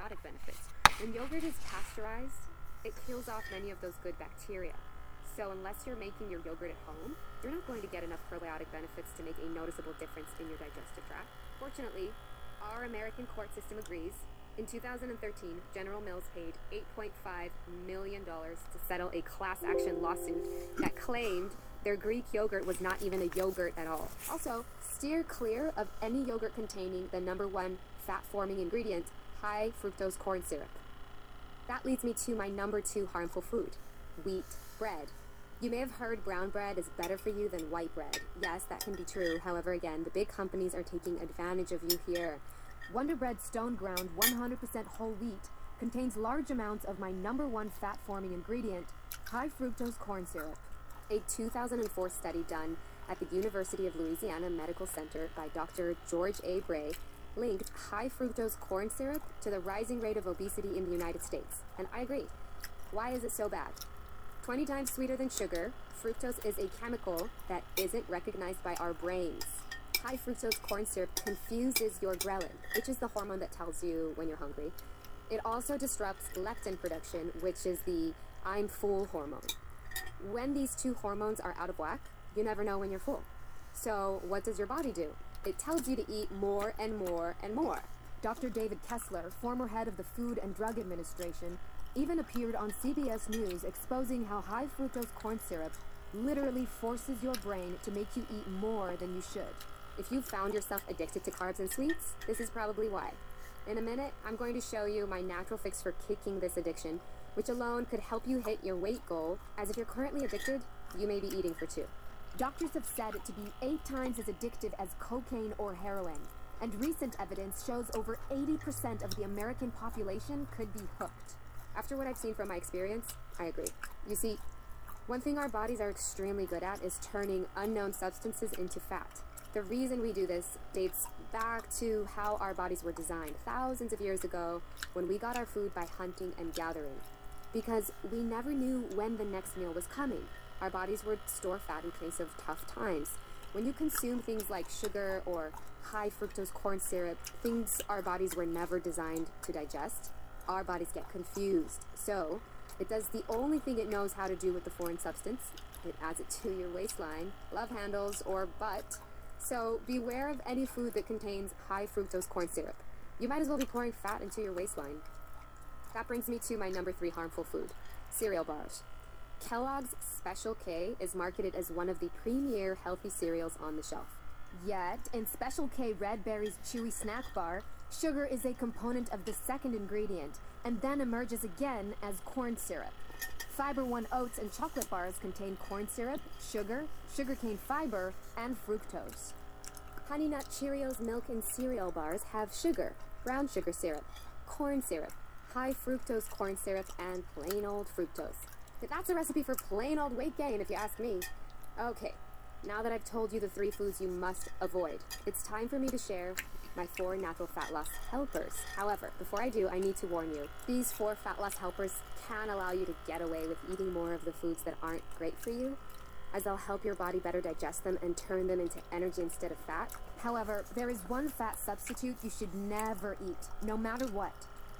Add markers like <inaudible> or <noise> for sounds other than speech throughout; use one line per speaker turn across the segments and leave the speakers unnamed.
probiotic benefits. When yogurt is pasteurized, it kills off many of those good bacteria. So, unless you're making your yogurt at home, you're not going to get enough probiotic benefits to make a noticeable difference in your digestive tract. Fortunately, our American court system agrees. In 2013, General Mills paid $8.5 million to settle a class action lawsuit that claimed their Greek yogurt was not even a yogurt at all. Also, steer clear of any yogurt containing the number one fat forming ingredient, high fructose corn syrup. That leads me to my number two harmful food wheat bread. You may have heard brown bread is better for you than white bread. Yes, that can be true. However, again, the big companies are taking advantage of you here. Wonder Bread Stone Ground 100% whole wheat contains large amounts of my number one fat forming ingredient, high fructose corn syrup. A 2004 study done at the University of Louisiana Medical Center by Dr. George A. Bray linked high fructose corn syrup to the rising rate of obesity in the United States. And I agree. Why is it so bad? 20 times sweeter than sugar, fructose is a chemical that isn't recognized by our brains. High fructose corn syrup confuses your ghrelin, which is the hormone that tells you when you're hungry. It also disrupts leptin production, which is the I'm full hormone. When these two hormones are out of whack, you never know when you're full. So, what does your body do? It tells you to eat more and more and more.
Dr. David Kessler, former head of the Food and Drug Administration, even appeared on CBS News exposing how high fructose corn syrup literally forces your brain to make you eat more than you should.
If you've found yourself addicted to carbs and sweets, this is probably why. In a minute, I'm going to show you my natural fix for kicking this addiction, which alone could help you hit your weight goal, as if you're currently addicted, you may be eating for two.
Doctors have said it to be eight times as addictive as cocaine or heroin, and recent evidence shows over 80% of the American population could be hooked.
After what I've seen from my experience, I agree. You see, one thing our bodies are extremely good at is turning unknown substances into fat. The reason we do this dates back to how our bodies were designed thousands of years ago when we got our food by hunting and gathering. Because we never knew when the next meal was coming. Our bodies would store fat in case of tough times. When you consume things like sugar or high fructose corn syrup, things our bodies were never designed to digest, our bodies get confused. So, it does the only thing it knows how to do with the foreign substance. It adds it to your waistline, love handles, or butt. So, beware of any food that contains high fructose corn syrup. You might as well be pouring fat into your waistline. That brings me to my number three harmful food cereal bars. Kellogg's Special K is marketed as one of the premier healthy cereals on the shelf.
Yet, in Special K Red Berry's Chewy Snack Bar, sugar is a component of the second ingredient and then emerges again as corn syrup. Fiber One oats and chocolate bars contain corn syrup, sugar, sugarcane fiber, and fructose.
Honey Nut Cheerios milk and cereal bars have sugar, brown sugar syrup, corn syrup, high fructose corn syrup, and plain old fructose. That's a recipe for plain old weight gain, if you ask me. Okay, now that I've told you the three foods you must avoid, it's time for me to share my four natural fat loss helpers. However, before I do, I need to warn you these four fat loss helpers can allow you to get away with eating more of the foods that aren't great for you, as they'll help your body better digest them and turn them into energy instead of fat.
However, there is one fat substitute you should never eat, no matter what.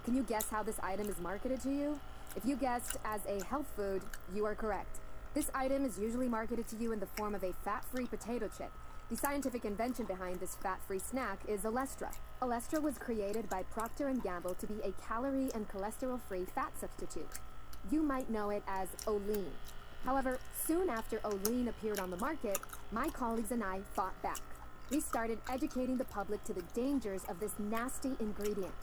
Can you guess how this item is marketed to you? If you guessed as a health food, you are correct. This item is usually marketed to you in the form of a fat free potato chip. The scientific invention behind this fat-free snack is Olestra. Olestra was created by Procter & Gamble to be a calorie and cholesterol-free fat substitute. You might know it as Olean. However, soon after Olean appeared on the market, my colleagues and I fought back. We started educating the public to the dangers of this nasty ingredient.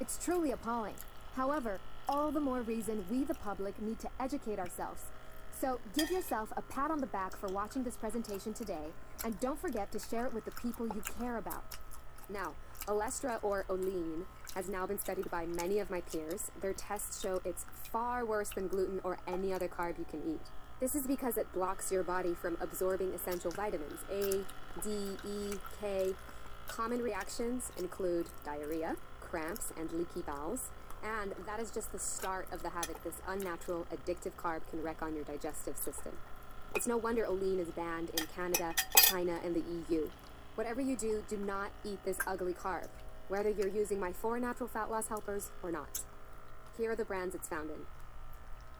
It's truly appalling. However, all the more reason we, the public, need to educate ourselves. So give yourself a pat on the back for watching this presentation today, and don't forget to share it with the people you care about.
Now, Olestra or Olean has now been studied by many of my peers. Their tests show it's far worse than gluten or any other carb you can eat. This is because it blocks your body from absorbing essential vitamins A, D, E, K. Common reactions include diarrhea, cramps, and leaky bowels. And that is just the start of the havoc this unnatural, addictive carb can wreak on your digestive system. It's no wonder Olean is banned in Canada, China, and the EU. Whatever you do, do not eat this ugly carb. whether you're using my four natural fat loss helpers or not. Here are the brands it's found in.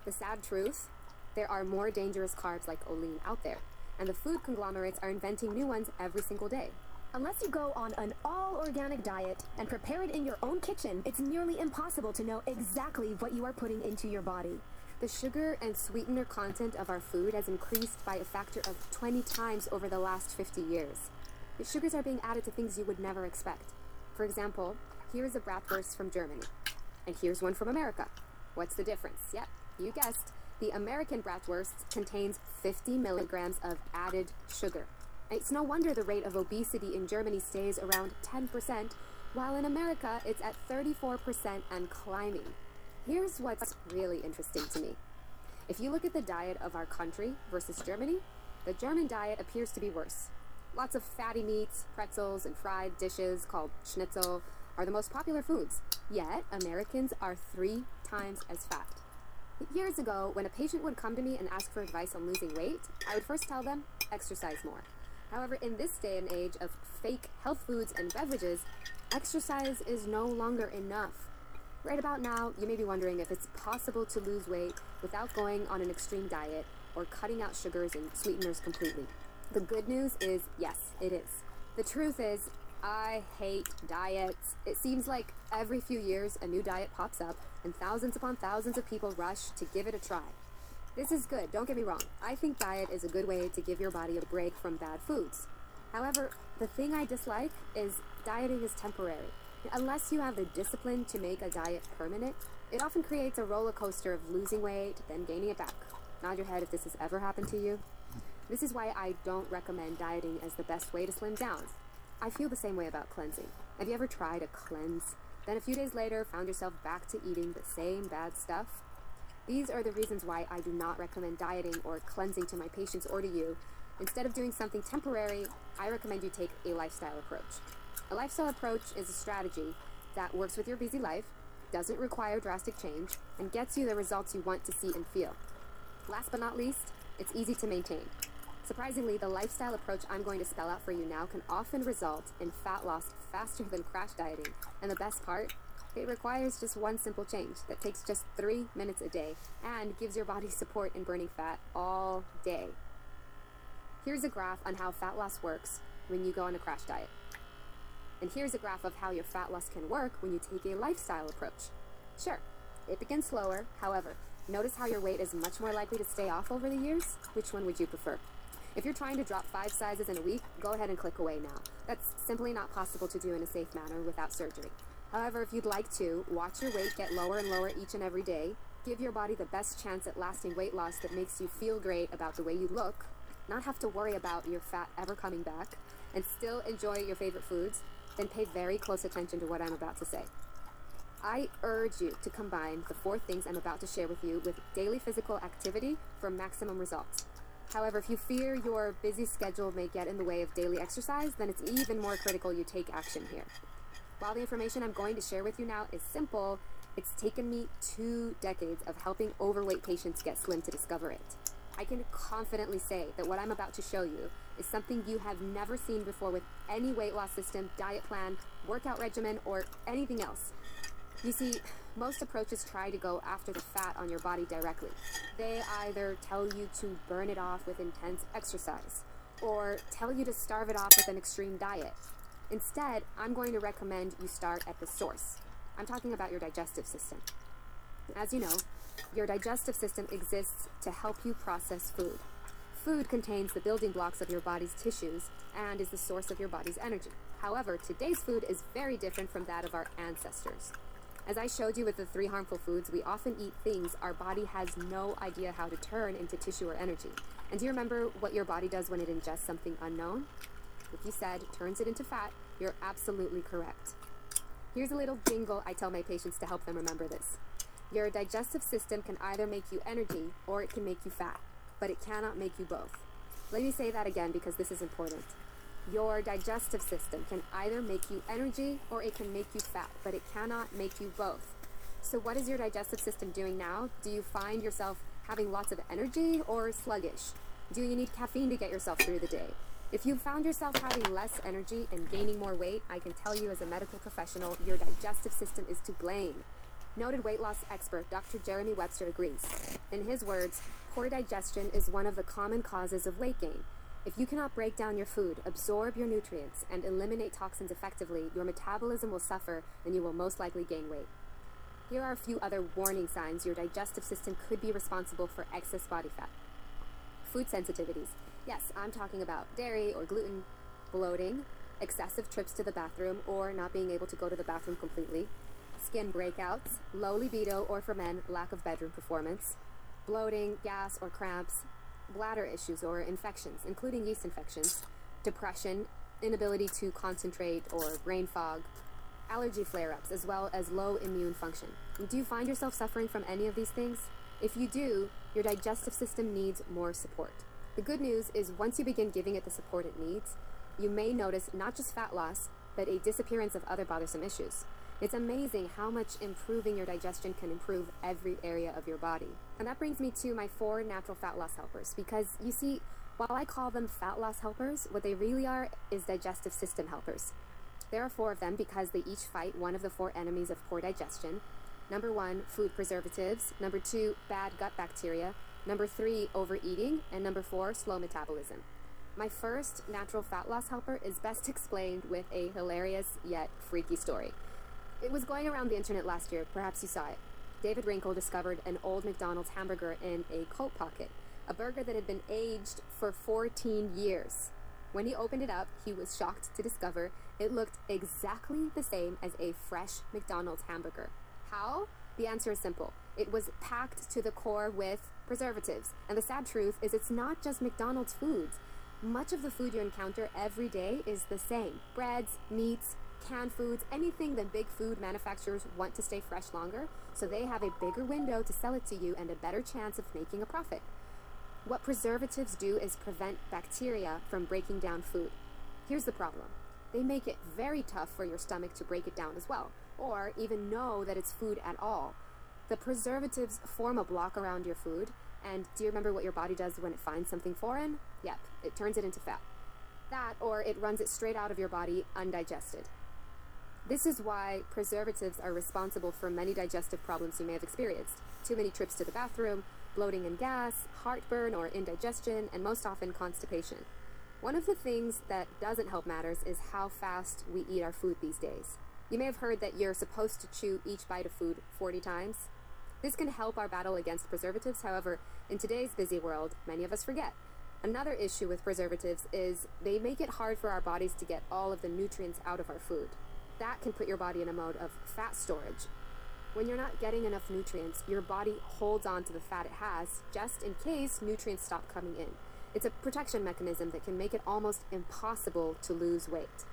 The sad truth there are more dangerous carbs like Olean out there, and the food conglomerates are inventing new ones every single day.
Unless you go on an all organic diet and prepare it in your own kitchen, it's nearly impossible to know exactly what you are putting into your body.
The sugar and sweetener content of our food has increased by a factor of 20 times over the last 50 years. The sugars are being added to things you would never expect. For example, here is a bratwurst from Germany, and here's one from America. What's the difference? Yep, you guessed. The American bratwurst contains 50 milligrams of added sugar. It's no wonder the rate of obesity in Germany stays around 10%, while in America it's at 34% and climbing. Here's what's really interesting to me. If you look at the diet of our country versus Germany, the German diet appears to be worse. Lots of fatty meats, pretzels, and fried dishes called schnitzel are the most popular foods. Yet, Americans are three times as fat. Years ago, when a patient would come to me and ask for advice on losing weight, I would first tell them, exercise more. However, in this day and age of fake health foods and beverages, exercise is no longer enough. Right about now, you may be wondering if it's possible to lose weight without going on an extreme diet or cutting out sugars and sweeteners completely. The good news is yes, it is. The truth is, I hate diets. It seems like every few years a new diet pops up and thousands upon thousands of people rush to give it a try. This is good, don't get me wrong. I think diet is a good way to give your body a break from bad foods. However, the thing I dislike is dieting is temporary. Unless you have the discipline to make a diet permanent, it often creates a roller coaster of losing weight, then gaining it back. Nod your head if this has ever happened to you. This is why I don't recommend dieting as the best way to slim down. I feel the same way about cleansing. Have you ever tried a cleanse? Then a few days later found yourself back to eating the same bad stuff? These are the reasons why I do not recommend dieting or cleansing to my patients or to you. Instead of doing something temporary, I recommend you take a lifestyle approach. A lifestyle approach is a strategy that works with your busy life, doesn't require drastic change, and gets you the results you want to see and feel. Last but not least, it's easy to maintain. Surprisingly, the lifestyle approach I'm going to spell out for you now can often result in fat loss faster than crash dieting. And the best part, it requires just one simple change that takes just three minutes a day and gives your body support in burning fat all day. Here's a graph on how fat loss works when you go on a crash diet. And here's a graph of how your fat loss can work when you take a lifestyle approach. Sure, it begins slower, however, notice how your weight is much more likely to stay off over the years? Which one would you prefer? If you're trying to drop five sizes in a week, go ahead and click away now. That's simply not possible to do in a safe manner without surgery. However, if you'd like to, watch your weight get lower and lower each and every day. Give your body the best chance at lasting weight loss that makes you feel great about the way you look, not have to worry about your fat ever coming back, and still enjoy your favorite foods, then pay very close attention to what I'm about to say. I urge you to combine the four things I'm about to share with you with daily physical activity for maximum results. However, if you fear your busy schedule may get in the way of daily exercise, then it's even more critical you take action here. While the information I'm going to share with you now is simple, it's taken me two decades of helping overweight patients get slim to discover it. I can confidently say that what I'm about to show you is something you have never seen before with any weight loss system, diet plan, workout regimen, or anything else. You see, most approaches try to go after the fat on your body directly. They either tell you to burn it off with intense exercise, or tell you to starve it off with an extreme diet. Instead, I'm going to recommend you start at the source. I'm talking about your digestive system. As you know, your digestive system exists to help you process food. Food contains the building blocks of your body's tissues and is the source of your body's energy. However, today's food is very different from that of our ancestors. As I showed you with the three harmful foods, we often eat things our body has no idea how to turn into tissue or energy. And do you remember what your body does when it ingests something unknown? If you said turns it into fat, you're absolutely correct. Here's a little jingle I tell my patients to help them remember this. Your digestive system can either make you energy or it can make you fat, but it cannot make you both. Let me say that again because this is important. Your digestive system can either make you energy or it can make you fat, but it cannot make you both. So, what is your digestive system doing now? Do you find yourself having lots of energy or sluggish? Do you need caffeine to get yourself through the day? If you found yourself having less energy and gaining more weight, I can tell you as a medical professional, your digestive system is to blame. Noted weight loss expert Dr. Jeremy Webster agrees. In his words, poor digestion is one of the common causes of weight gain. If you cannot break down your food, absorb your nutrients, and eliminate toxins effectively, your metabolism will suffer and you will most likely gain weight. Here are a few other warning signs your digestive system could be responsible for excess body fat. Food sensitivities. Yes, I'm talking about dairy or gluten, bloating, excessive trips to the bathroom or not being able to go to the bathroom completely, skin breakouts, low libido or for men, lack of bedroom performance, bloating, gas or cramps, bladder issues or infections, including yeast infections, depression, inability to concentrate or brain fog, allergy flare ups, as well as low immune function. Do you find yourself suffering from any of these things? If you do, your digestive system needs more support. The good news is once you begin giving it the support it needs, you may notice not just fat loss, but a disappearance of other bothersome issues. It's amazing how much improving your digestion can improve every area of your body. And that brings me to my four natural fat loss helpers because you see, while I call them fat loss helpers, what they really are is digestive system helpers. There are four of them because they each fight one of the four enemies of poor digestion. Number one, food preservatives. Number two, bad gut bacteria. Number three, overeating. And number four, slow metabolism. My first natural fat loss helper is best <laughs> explained with a hilarious yet freaky story. It was going around the internet last year, perhaps you saw it. David Wrinkle discovered an old McDonald's hamburger in a coat pocket, a burger that had been aged for 14 years. When he opened it up, he was shocked to discover it looked exactly the same as a fresh McDonald's hamburger. How? The answer is simple. It was packed to the core with preservatives. And the sad truth is, it's not just McDonald's foods. Much of the food you encounter every day is the same breads, meats, canned foods, anything that big food manufacturers want to stay fresh longer, so they have a bigger window to sell it to you and a better chance of making a profit. What preservatives do is prevent bacteria from breaking down food. Here's the problem they make it very tough for your stomach to break it down as well, or even know that it's food at all. The preservatives form a block around your food, and do you remember what your body does when it finds something foreign? Yep, it turns it into fat. That, or it runs it straight out of your body undigested. This is why preservatives are responsible for many digestive problems you may have experienced too many trips to the bathroom, bloating and gas, heartburn or indigestion, and most often constipation. One of the things that doesn't help matters is how fast we eat our food these days. You may have heard that you're supposed to chew each bite of food 40 times. This can help our battle against preservatives, however, in today's busy world, many of us forget. Another issue with preservatives is they make it hard for our bodies to get all of the nutrients out of our food that can put your body in a mode of fat storage. When you're not getting enough nutrients, your body holds on to the fat it has just in case nutrients stop coming in. It's a protection mechanism that can make it almost impossible to lose weight.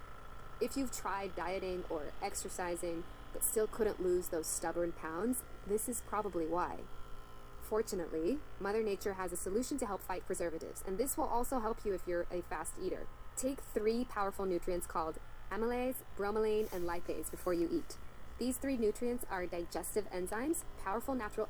If you've tried dieting or exercising but still couldn't lose those stubborn pounds, this is probably why. Fortunately, Mother Nature has a solution to help fight preservatives, and this will also help you if you're a fast eater. Take three powerful nutrients called amylase, bromelain, and lipase before you eat. These three nutrients are digestive enzymes, powerful natural